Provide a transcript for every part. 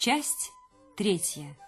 Часть третья.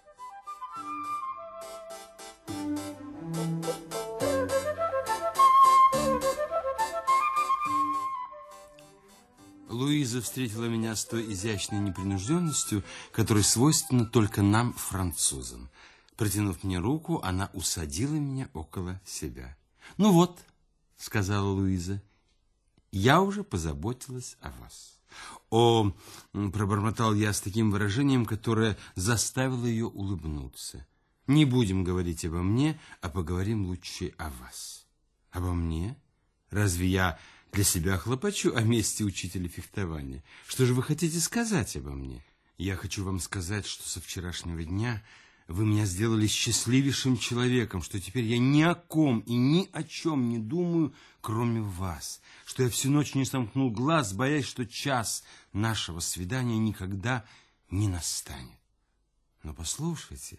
Луиза встретила меня с той изящной непринужденностью, которая свойственна только нам, французам. Протянув мне руку, она усадила меня около себя. «Ну вот», — сказала Луиза, — «я уже позаботилась о вас». «О!» — пробормотал я с таким выражением, которое заставило ее улыбнуться. «Не будем говорить обо мне, а поговорим лучше о вас». «Обо мне? Разве я для себя хлопочу о месте учителя фехтования? Что же вы хотите сказать обо мне?» «Я хочу вам сказать, что со вчерашнего дня...» Вы меня сделали счастливейшим человеком, что теперь я ни о ком и ни о чем не думаю, кроме вас, что я всю ночь не сомкнул глаз, боясь, что час нашего свидания никогда не настанет. Но послушайте,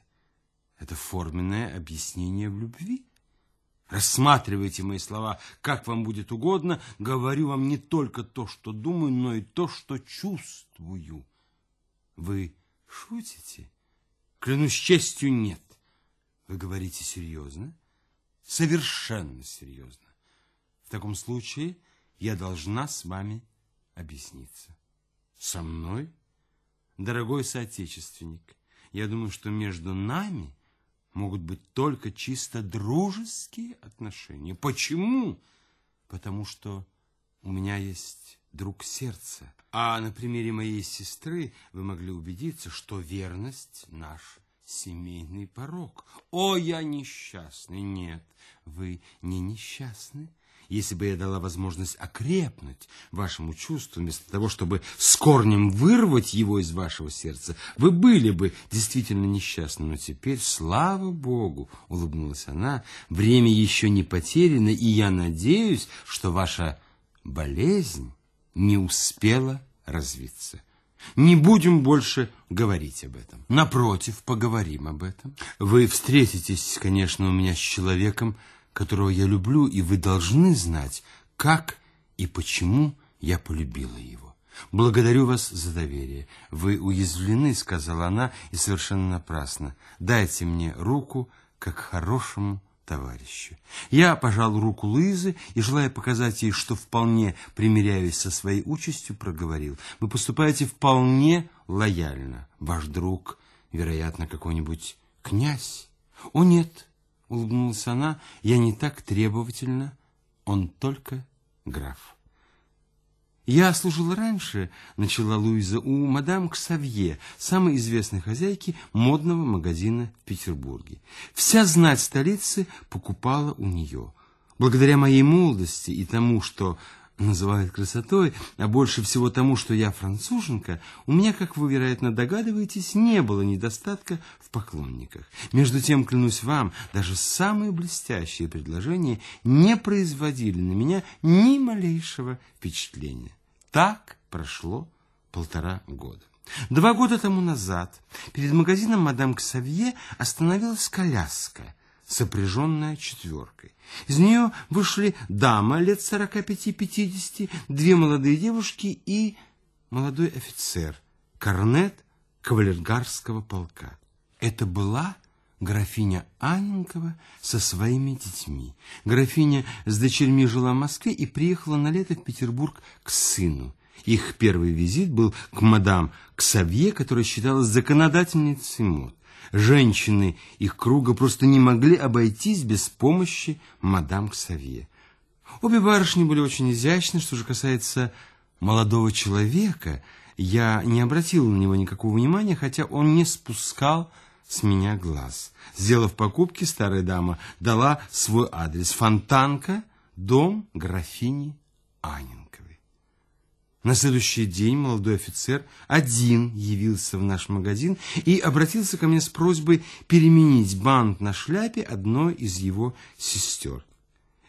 это форменное объяснение в любви. Рассматривайте мои слова, как вам будет угодно, говорю вам не только то, что думаю, но и то, что чувствую. Вы шутите? Клянусь честью, нет. Вы говорите серьезно? Совершенно серьезно. В таком случае я должна с вами объясниться. Со мной? Дорогой соотечественник, я думаю, что между нами могут быть только чисто дружеские отношения. Почему? Потому что у меня есть друг сердца. А на примере моей сестры вы могли убедиться, что верность наш семейный порог. О, я несчастный! Нет, вы не несчастны. Если бы я дала возможность окрепнуть вашему чувству, вместо того, чтобы с корнем вырвать его из вашего сердца, вы были бы действительно несчастны. Но теперь, слава Богу, улыбнулась она, время еще не потеряно, и я надеюсь, что ваша болезнь не успела развиться. Не будем больше говорить об этом. Напротив, поговорим об этом. Вы встретитесь, конечно, у меня с человеком, которого я люблю, и вы должны знать, как и почему я полюбила его. Благодарю вас за доверие. Вы уязвлены, сказала она, и совершенно напрасно. Дайте мне руку, как хорошему товарищу. Я пожал руку Луизы и, желая показать ей, что вполне примиряюсь со своей участью, проговорил. Вы поступаете вполне лояльно. Ваш друг, вероятно, какой-нибудь князь. О, нет, улыбнулась она, я не так требовательна, он только граф. «Я служила раньше, — начала Луиза, — у мадам Ксавье, самой известной хозяйки модного магазина в Петербурге. Вся знать столицы покупала у нее. Благодаря моей молодости и тому, что называют красотой, а больше всего тому, что я француженка, у меня, как вы, вероятно, догадываетесь, не было недостатка в поклонниках. Между тем, клянусь вам, даже самые блестящие предложения не производили на меня ни малейшего впечатления. Так прошло полтора года. Два года тому назад перед магазином мадам Ксавье остановилась коляска – сопряженная четверкой. Из нее вышли дама лет сорока пяти-пятидесяти, две молодые девушки и молодой офицер, корнет кавалергарского полка. Это была графиня Анненкова со своими детьми. Графиня с дочерьми жила в Москве и приехала на лето в Петербург к сыну. Их первый визит был к мадам Ксавье, которая считалась законодательницей мод. Женщины их круга просто не могли обойтись без помощи мадам Ксавье. Обе барышни были очень изящны. Что же касается молодого человека, я не обратил на него никакого внимания, хотя он не спускал с меня глаз. Сделав покупки, старая дама дала свой адрес. Фонтанка, дом графини Анин. На следующий день молодой офицер один явился в наш магазин и обратился ко мне с просьбой переменить бант на шляпе одной из его сестер.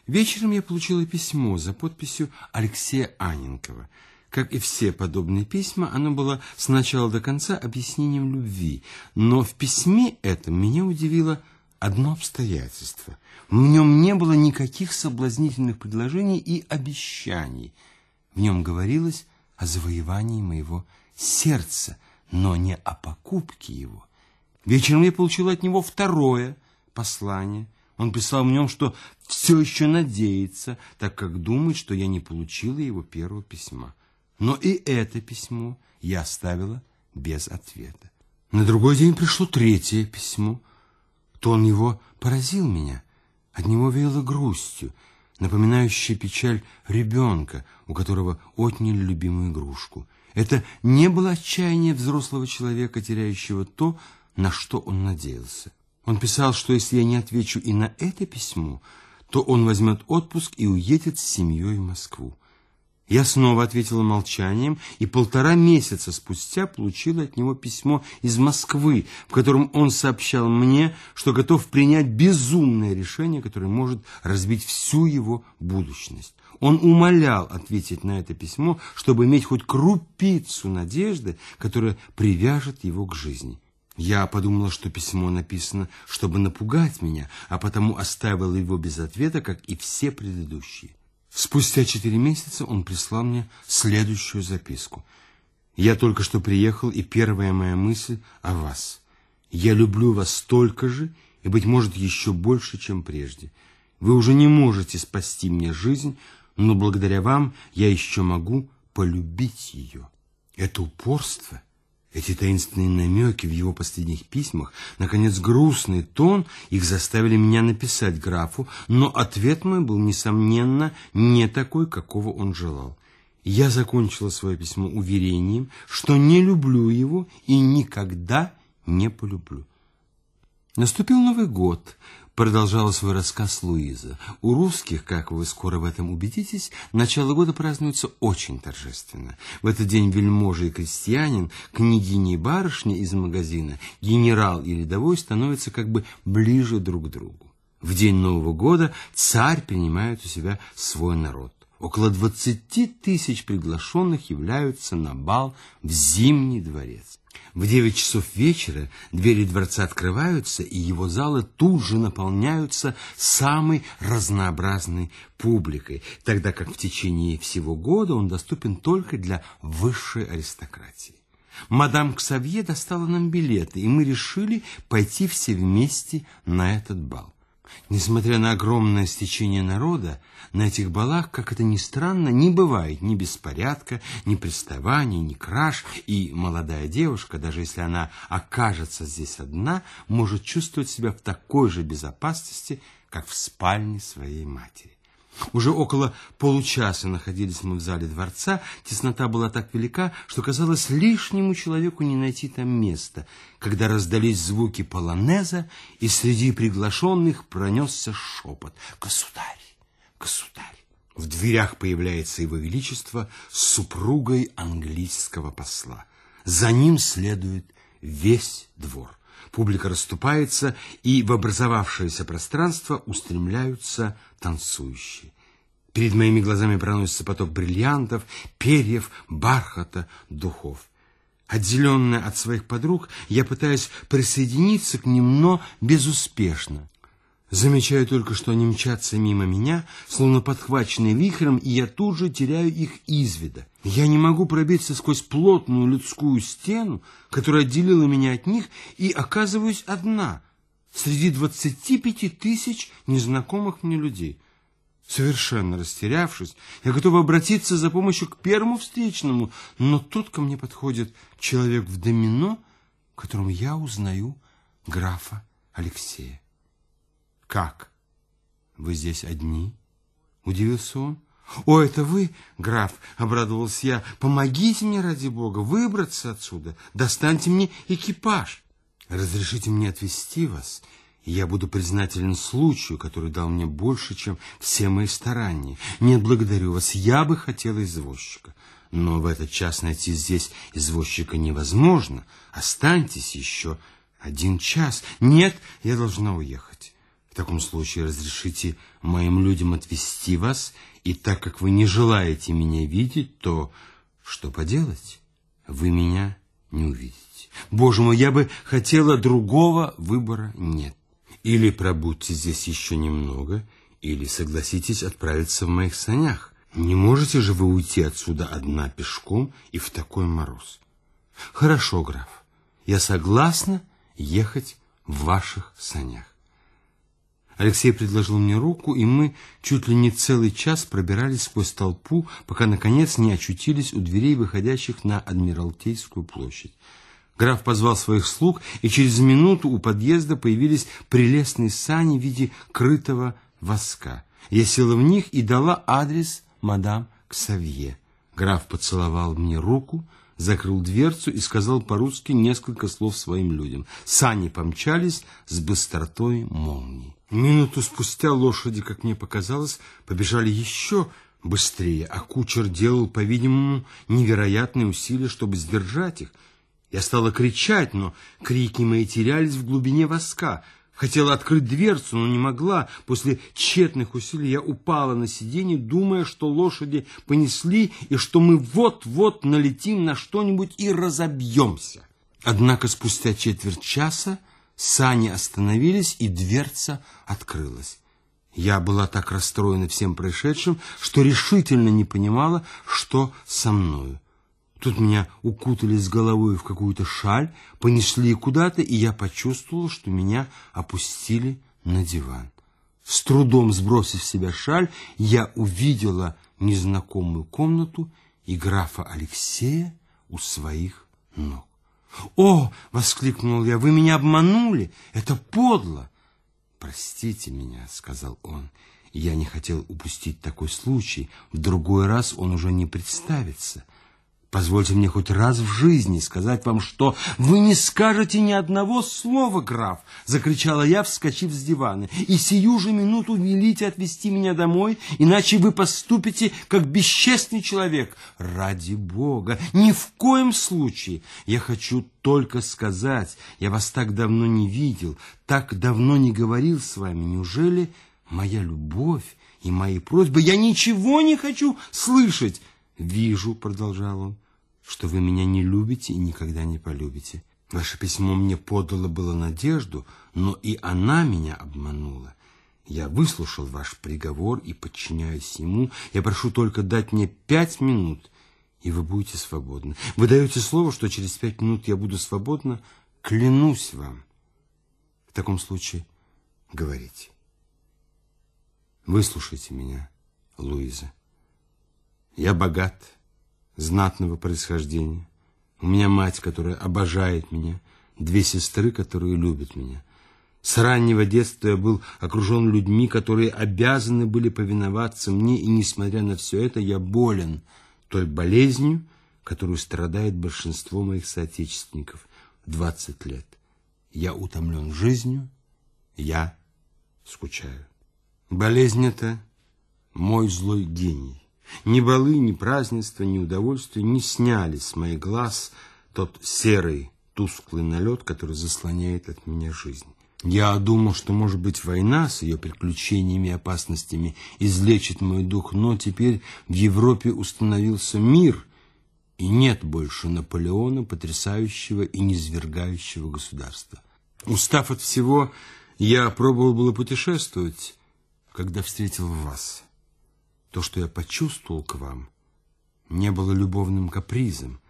Вечером я получила письмо за подписью Алексея Аненкова. Как и все подобные письма, оно было с начала до конца объяснением любви, но в письме этом меня удивило одно обстоятельство. В нем не было никаких соблазнительных предложений и обещаний – в нем говорилось о завоевании моего сердца но не о покупке его. Вечером я получил от него второе послание. Он писал в нем, что все еще надеется, так как думает, что я не получила его первого письма. Но и это письмо я оставила без ответа. На другой день пришло третье письмо. Тон его поразил меня. От него веяло грустью, напоминающей печаль ребенка, у которого отняли любимую игрушку. Это не было отчаяние взрослого человека, теряющего то, на что он надеялся. Он писал, что если я не отвечу и на это письмо, то он возьмет отпуск и уедет с семьей в Москву. Я снова ответила молчанием, и полтора месяца спустя получила от него письмо из Москвы, в котором он сообщал мне, что готов принять безумное решение, которое может разбить всю его будущность. Он умолял ответить на это письмо, чтобы иметь хоть крупицу надежды, которая привяжет его к жизни. Я подумала, что письмо написано, чтобы напугать меня, а потому оставила его без ответа, как и все предыдущие. Спустя четыре месяца он прислал мне следующую записку. «Я только что приехал, и первая моя мысль о вас. Я люблю вас столько же, и, быть может, еще больше, чем прежде. Вы уже не можете спасти мне жизнь, но благодаря вам я еще могу полюбить ее». Это упорство эти таинственные намеки в его последних письмах, наконец, грустный тон, их заставили меня написать графу, но ответ мой был, несомненно, не такой, какого он желал. Я закончила свое письмо уверением, что не люблю его и никогда не полюблю. Наступил Новый год, Продолжала свой рассказ Луиза. У русских, как вы скоро в этом убедитесь, начало года празднуется очень торжественно. В этот день вельможа и крестьянин, княгиня и барышня из магазина, генерал и рядовой становятся как бы ближе друг к другу. В день Нового года царь принимает у себя свой народ. Около двадцати тысяч приглашенных являются на бал в Зимний дворец. В девять часов вечера двери дворца открываются, и его залы тут же наполняются самой разнообразной публикой, тогда как в течение всего года он доступен только для высшей аристократии. Мадам Ксавье достала нам билеты, и мы решили пойти все вместе на этот бал. Несмотря на огромное стечение народа, на этих балах, как это ни странно, не бывает ни беспорядка, ни приставаний, ни краж, и молодая девушка, даже если она окажется здесь одна, может чувствовать себя в такой же безопасности, как в спальне своей матери. Уже около получаса находились мы в зале дворца. Теснота была так велика, что казалось лишнему человеку не найти там места. Когда раздались звуки полонеза, и среди приглашенных пронесся шепот. «Государь! Государь!» В дверях появляется его величество с супругой английского посла. За ним следует весь двор. Публика расступается, и в образовавшееся пространство устремляются танцующие. Перед моими глазами проносится поток бриллиантов, перьев, бархата, духов. Отделенная от своих подруг, я пытаюсь присоединиться к ним, но безуспешно. Замечаю только, что они мчатся мимо меня, словно подхваченные вихрем, и я тут же теряю их из вида. Я не могу пробиться сквозь плотную людскую стену, которая отделила меня от них, и оказываюсь одна среди двадцати пяти тысяч незнакомых мне людей. Совершенно растерявшись, я готова обратиться за помощью к первому встречному, но тут ко мне подходит человек в домино, в я узнаю графа Алексея. «Как? Вы здесь одни?» — удивился он. «О, это вы, граф!» — обрадовался я. «Помогите мне, ради бога, выбраться отсюда. Достаньте мне экипаж. Разрешите мне отвезти вас, и я буду признателен случаю, который дал мне больше, чем все мои старания. Нет, благодарю вас, я бы хотела извозчика. Но в этот час найти здесь извозчика невозможно. Останьтесь еще один час. Нет, я должна уехать». В таком случае разрешите моим людям отвезти вас, и так как вы не желаете меня видеть, то что поделать? Вы меня не увидите. Боже мой, я бы хотела другого выбора нет. Или пробудьте здесь еще немного, или согласитесь отправиться в моих санях. Не можете же вы уйти отсюда одна пешком и в такой мороз? Хорошо, граф, я согласна ехать в ваших санях. Алексей предложил мне руку, и мы чуть ли не целый час пробирались сквозь толпу, пока, наконец, не очутились у дверей, выходящих на Адмиралтейскую площадь. Граф позвал своих слуг, и через минуту у подъезда появились прелестные сани в виде крытого воска. Я села в них и дала адрес мадам Ксавье. Граф поцеловал мне руку, закрыл дверцу и сказал по-русски несколько слов своим людям. Сани помчались с быстротой молнии. Минуту спустя лошади, как мне показалось, побежали еще быстрее, а кучер делал, по-видимому, невероятные усилия, чтобы сдержать их. Я стала кричать, но крики мои терялись в глубине воска. Хотела открыть дверцу, но не могла. После тщетных усилий я упала на сиденье, думая, что лошади понесли и что мы вот-вот налетим на что-нибудь и разобьемся. Однако спустя четверть часа сани остановились, и дверца открылась. Я была так расстроена всем происшедшим, что решительно не понимала, что со мною. Тут меня укутали с головой в какую-то шаль, понесли куда-то, и я почувствовала, что меня опустили на диван. С трудом сбросив с себя шаль, я увидела незнакомую комнату и графа Алексея у своих ног. «О!» — воскликнул я. «Вы меня обманули! Это подло!» «Простите меня», — сказал он. «Я не хотел упустить такой случай. В другой раз он уже не представится». Позвольте мне хоть раз в жизни сказать вам, что вы не скажете ни одного слова, граф, закричала я, вскочив с дивана. И сию же минуту велите отвезти меня домой, иначе вы поступите как бесчестный человек. Ради бога, ни в коем случае. Я хочу только сказать, я вас так давно не видел, так давно не говорил с вами. Неужели моя любовь и мои просьбы? Я ничего не хочу слышать. Вижу, продолжал он, что вы меня не любите и никогда не полюбите. Ваше письмо мне подало было надежду, но и она меня обманула. Я выслушал ваш приговор и подчиняюсь ему. Я прошу только дать мне пять минут, и вы будете свободны. Вы даете слово, что через пять минут я буду свободна? Клянусь вам. В таком случае говорите. Выслушайте меня, Луиза. Я богат знатного происхождения. У меня мать, которая обожает меня, две сестры, которые любят меня. С раннего детства я был окружен людьми, которые обязаны были повиноваться мне, и, несмотря на все это, я болен той болезнью, которую страдает большинство моих соотечественников в 20 лет. Я утомлен жизнью, я скучаю. Болезнь эта мой злой гений. Ни балы, ни празднества, ни удовольствия не сняли с моих глаз тот серый, тусклый налет, который заслоняет от меня жизнь. Я думал, что, может быть, война с ее приключениями и опасностями излечит мой дух, но теперь в Европе установился мир, и нет больше Наполеона, потрясающего и низвергающего государства. Устав от всего, я пробовал было путешествовать, когда встретил вас. То, что я почувствовал к вам, не было любовным капризом.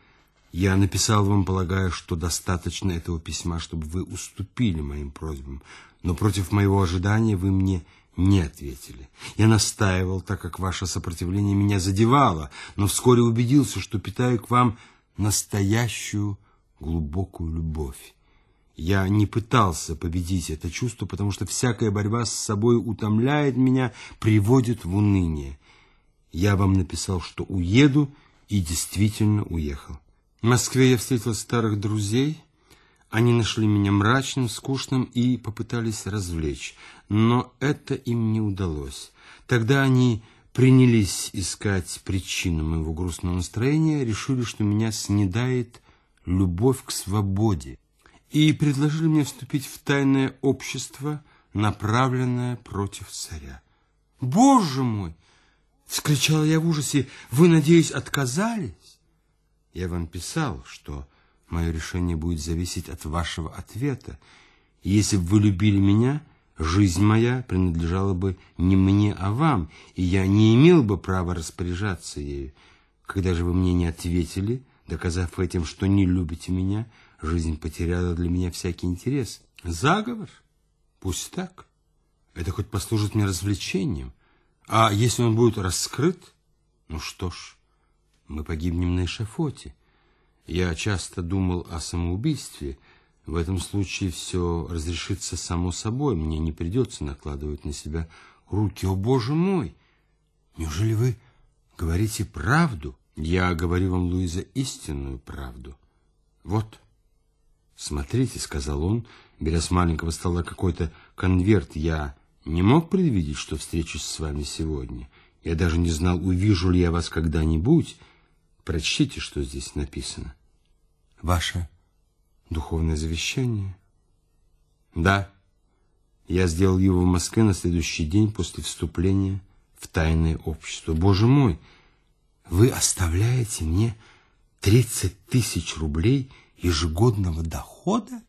Я написал вам, полагая, что достаточно этого письма, чтобы вы уступили моим просьбам, но против моего ожидания вы мне не ответили. Я настаивал, так как ваше сопротивление меня задевало, но вскоре убедился, что питаю к вам настоящую глубокую любовь. Я не пытался победить это чувство, потому что всякая борьба с собой утомляет меня, приводит в уныние. Я вам написал, что уеду, и действительно уехал. В Москве я встретил старых друзей. Они нашли меня мрачным, скучным и попытались развлечь. Но это им не удалось. Тогда они принялись искать причину моего грустного настроения, решили, что меня снедает любовь к свободе, и предложили мне вступить в тайное общество, направленное против царя. Боже мой! Вскричала я в ужасе. Вы, надеюсь, отказались? Я вам писал, что мое решение будет зависеть от вашего ответа. Если бы вы любили меня, жизнь моя принадлежала бы не мне, а вам, и я не имел бы права распоряжаться ею. Когда же вы мне не ответили, доказав этим, что не любите меня, жизнь потеряла для меня всякий интерес. Заговор? Пусть так. Это хоть послужит мне развлечением. А если он будет раскрыт, ну что ж, мы погибнем на эшафоте. Я часто думал о самоубийстве. В этом случае все разрешится само собой. Мне не придется накладывать на себя руки. О, Боже мой! Неужели вы говорите правду? Я говорю вам, Луиза, истинную правду. Вот, смотрите, сказал он, беря с маленького стола какой-то конверт. Я не мог предвидеть, что встречусь с вами сегодня. Я даже не знал, увижу ли я вас когда-нибудь. Прочтите, что здесь написано. Ваше духовное завещание? Да. Я сделал его в Москве на следующий день после вступления в тайное общество. Боже мой, вы оставляете мне 30 тысяч рублей ежегодного дохода?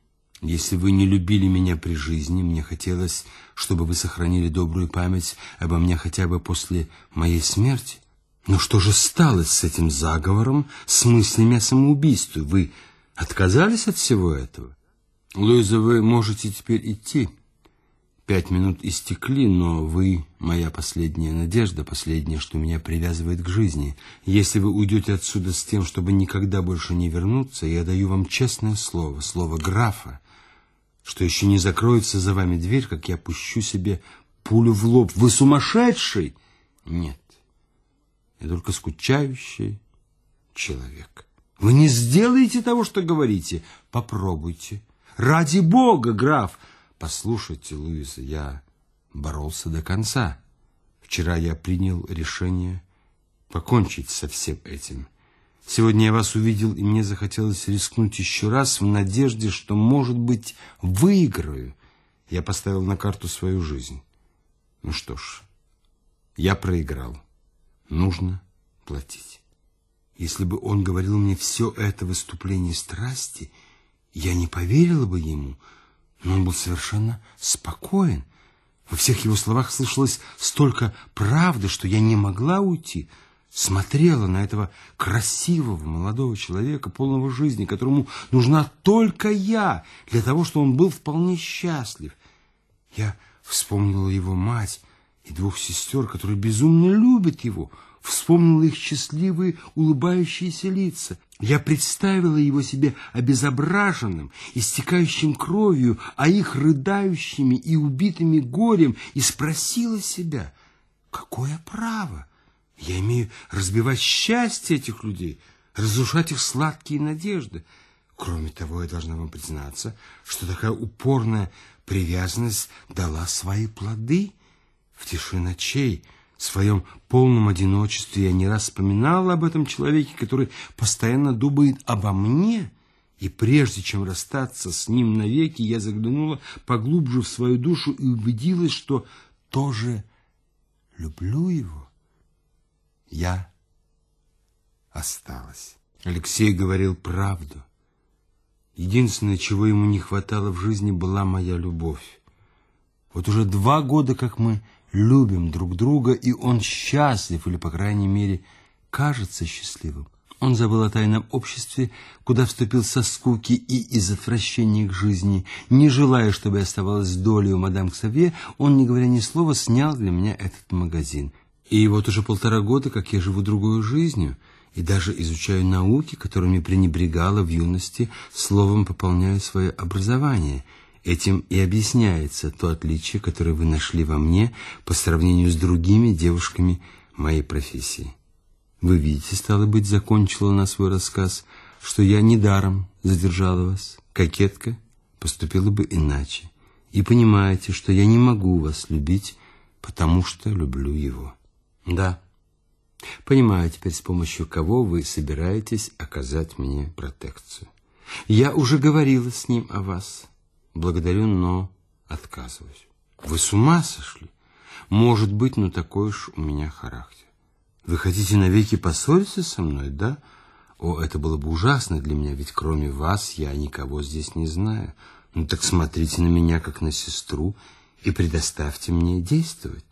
Если вы не любили меня при жизни, мне хотелось, чтобы вы сохранили добрую память обо мне хотя бы после моей смерти. Но что же стало с этим заговором, с мыслями о самоубийстве? Вы отказались от всего этого? Луиза, вы можете теперь идти. Пять минут истекли, но вы моя последняя надежда, последнее, что меня привязывает к жизни. Если вы уйдете отсюда с тем, чтобы никогда больше не вернуться, я даю вам честное слово, слово графа, что еще не закроется за вами дверь, как я пущу себе пулю в лоб. Вы сумасшедший? Нет. Я только скучающий человек. Вы не сделаете того, что говорите. Попробуйте. Ради бога, граф. Послушайте, Луиза, я боролся до конца. Вчера я принял решение покончить со всем этим. Сегодня я вас увидел, и мне захотелось рискнуть еще раз в надежде, что, может быть, выиграю. Я поставил на карту свою жизнь. Ну что ж, я проиграл нужно платить. Если бы он говорил мне все это выступление страсти, я не поверила бы ему, но он был совершенно спокоен. Во всех его словах слышалось столько правды, что я не могла уйти. Смотрела на этого красивого молодого человека, полного жизни, которому нужна только я, для того, чтобы он был вполне счастлив. Я вспомнила его мать, и двух сестер, которые безумно любят его. Вспомнила их счастливые, улыбающиеся лица. Я представила его себе обезображенным, истекающим кровью, а их рыдающими и убитыми горем, и спросила себя, какое право я имею разбивать счастье этих людей, разрушать их сладкие надежды. Кроме того, я должна вам признаться, что такая упорная привязанность дала свои плоды — в тиши ночей, в своем полном одиночестве я не раз вспоминала об этом человеке, который постоянно думает обо мне, и прежде чем расстаться с ним навеки, я заглянула поглубже в свою душу и убедилась, что тоже люблю его. Я осталась. Алексей говорил правду. Единственное, чего ему не хватало в жизни, была моя любовь. Вот уже два года, как мы любим друг друга, и он счастлив, или, по крайней мере, кажется счастливым. Он забыл о тайном обществе, куда вступил со скуки и из отвращения к жизни. Не желая, чтобы я оставалась долей у мадам Ксавье, он, не говоря ни слова, снял для меня этот магазин. И вот уже полтора года, как я живу другой жизнью, и даже изучаю науки, которыми пренебрегала в юности, словом пополняю свое образование – Этим и объясняется то отличие, которое вы нашли во мне по сравнению с другими девушками моей профессии. Вы видите, стало быть, закончила на свой рассказ, что я недаром задержала вас. Кокетка поступила бы иначе. И понимаете, что я не могу вас любить, потому что люблю его. Да, понимаю теперь, с помощью кого вы собираетесь оказать мне протекцию. Я уже говорила с ним о вас. Благодарю, но отказываюсь. Вы с ума сошли? Может быть, но такой уж у меня характер. Вы хотите навеки поссориться со мной, да? О, это было бы ужасно для меня, ведь кроме вас я никого здесь не знаю. Ну так смотрите на меня, как на сестру, и предоставьте мне действовать.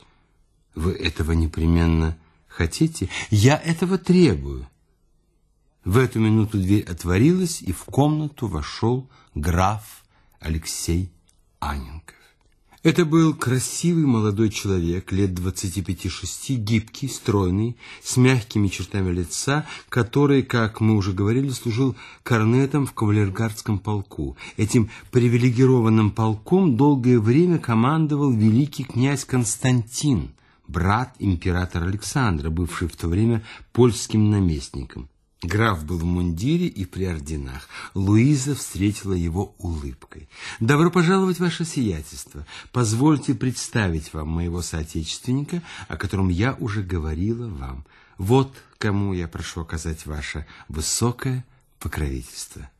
Вы этого непременно хотите? Я этого требую. В эту минуту дверь отворилась, и в комнату вошел граф Алексей Аненков. Это был красивый молодой человек, лет 25-6, гибкий, стройный, с мягкими чертами лица, который, как мы уже говорили, служил корнетом в кавалергардском полку. Этим привилегированным полком долгое время командовал великий князь Константин, брат императора Александра, бывший в то время польским наместником. Граф был в мундире и при орденах. Луиза встретила его улыбкой. «Добро пожаловать, ваше сиятельство. Позвольте представить вам моего соотечественника, о котором я уже говорила вам. Вот кому я прошу оказать ваше высокое покровительство».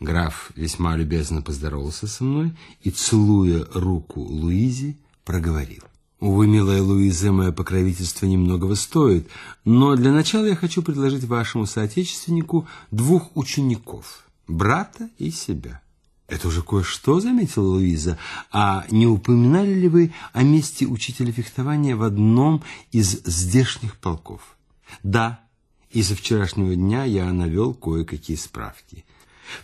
Граф весьма любезно поздоровался со мной и, целуя руку Луизе, проговорил. Увы, милая Луиза, мое покровительство немногого стоит, но для начала я хочу предложить вашему соотечественнику двух учеников, брата и себя. Это уже кое-что, заметила Луиза. А не упоминали ли вы о месте учителя фехтования в одном из здешних полков? Да, и со вчерашнего дня я навел кое-какие справки.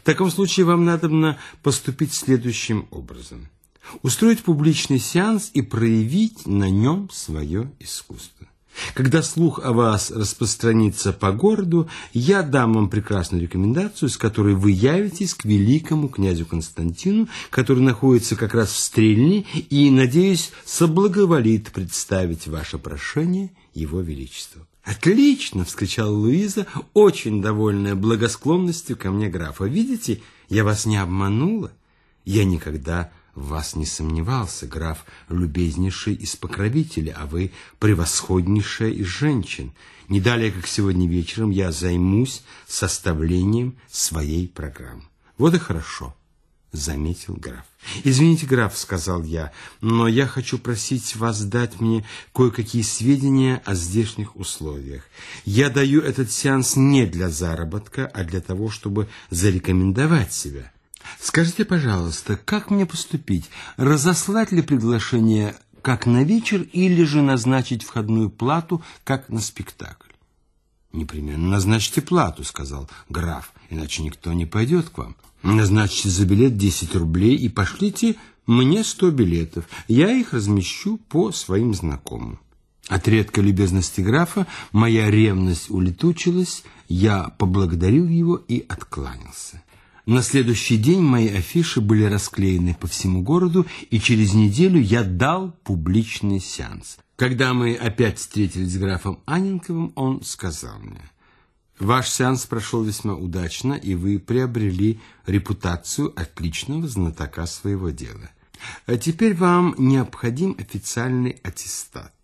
В таком случае вам надо поступить следующим образом – устроить публичный сеанс и проявить на нем свое искусство. Когда слух о вас распространится по городу, я дам вам прекрасную рекомендацию, с которой вы явитесь к великому князю Константину, который находится как раз в Стрельне и, надеюсь, соблаговолит представить ваше прошение его величеству. «Отлично!» — вскричала Луиза, очень довольная благосклонностью ко мне графа. «Видите, я вас не обманула. Я никогда в вас не сомневался, граф, любезнейший из покровителей, а вы превосходнейшая из женщин. Не далее, как сегодня вечером, я займусь составлением своей программы. Вот и хорошо, заметил граф. Извините, граф, сказал я, но я хочу просить вас дать мне кое-какие сведения о здешних условиях. Я даю этот сеанс не для заработка, а для того, чтобы зарекомендовать себя. Скажите, пожалуйста, как мне поступить? Разослать ли приглашение как на вечер или же назначить входную плату как на спектакль? Непременно назначьте плату, сказал граф, иначе никто не пойдет к вам. Назначьте за билет 10 рублей и пошлите мне 100 билетов. Я их размещу по своим знакомым. От редкой любезности графа моя ревность улетучилась, я поблагодарил его и откланялся. На следующий день мои афиши были расклеены по всему городу, и через неделю я дал публичный сеанс. Когда мы опять встретились с графом Аненковым, он сказал мне, «Ваш сеанс прошел весьма удачно, и вы приобрели репутацию отличного знатока своего дела. А теперь вам необходим официальный аттестат.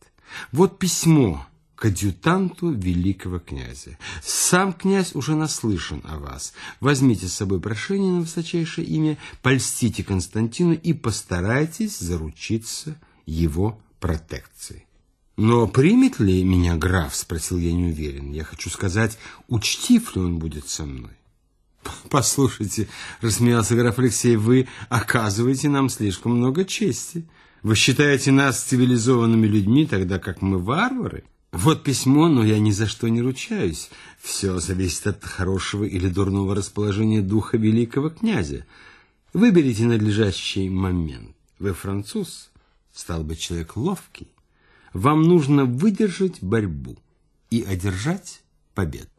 Вот письмо, к адъютанту великого князя. Сам князь уже наслышан о вас. Возьмите с собой прошение на высочайшее имя, польстите Константину и постарайтесь заручиться его протекцией. «Но примет ли меня граф?» – спросил я неуверен. «Я хочу сказать, учтив ли он будет со мной?» «Послушайте», – рассмеялся граф Алексей, – «вы оказываете нам слишком много чести. Вы считаете нас цивилизованными людьми, тогда как мы варвары?» Вот письмо, но я ни за что не ручаюсь. Все зависит от хорошего или дурного расположения духа великого князя. Выберите надлежащий момент. Вы француз, стал бы человек ловкий. Вам нужно выдержать борьбу и одержать победу.